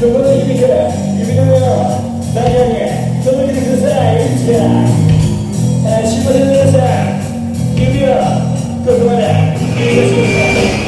ここの指から指の上を中に届けてくださいいつかあすいません皆さん指をここまで指をしてください